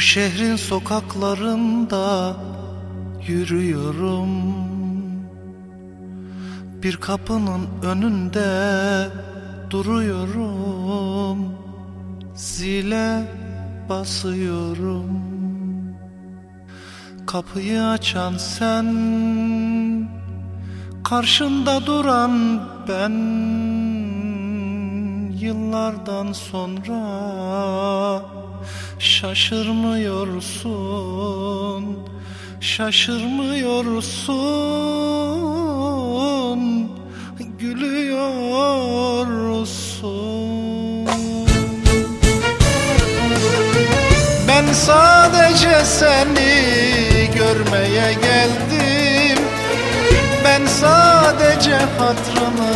şehrin sokaklarında yürüyorum. Bir kapının önünde duruyorum. Zile basıyorum. Kapıyı açan sen Karşında duran ben Yıllardan sonra Şaşırmıyorsun Şaşırmıyorsun Gülüyorsun. Ben sadece seni görmeye geldim. Ben sadece hatrını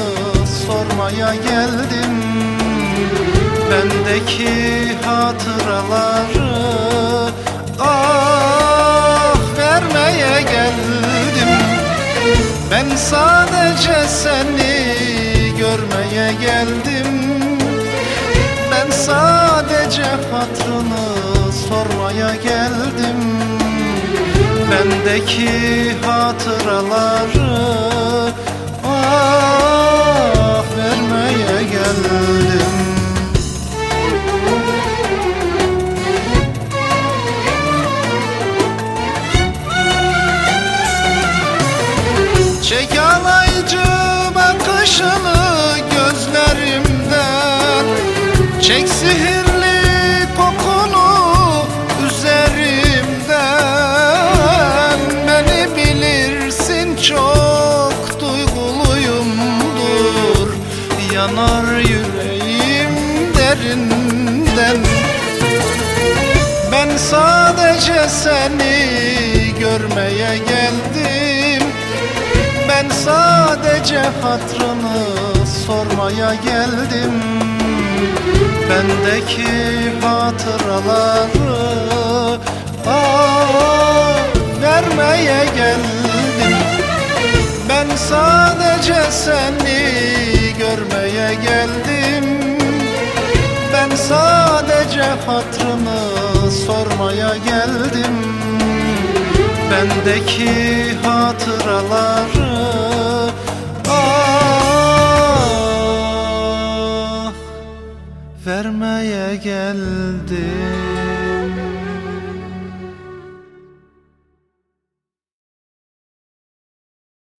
sormaya geldim Bendeki hatıraları ah vermeye geldim. Ben sadece seni görmeye geldim. Ben sadece hatrını sormaya geldim. Bendeki hatıraları Çek alaycı bakışını gözlerimden. Çek sihirli kokunu üzerimden. Beni bilirsin çok duyguluyumdur. Yanar yüreğim derinden. Ben sadece seni görmeye geldim sadece hatrını sormaya geldim. Bendeki hatıraları ah, vermeye geldim. Ben sadece seni görmeye geldim. Ben sadece hatrını sormaya geldim. Bendeki hatıraları vermeye geldim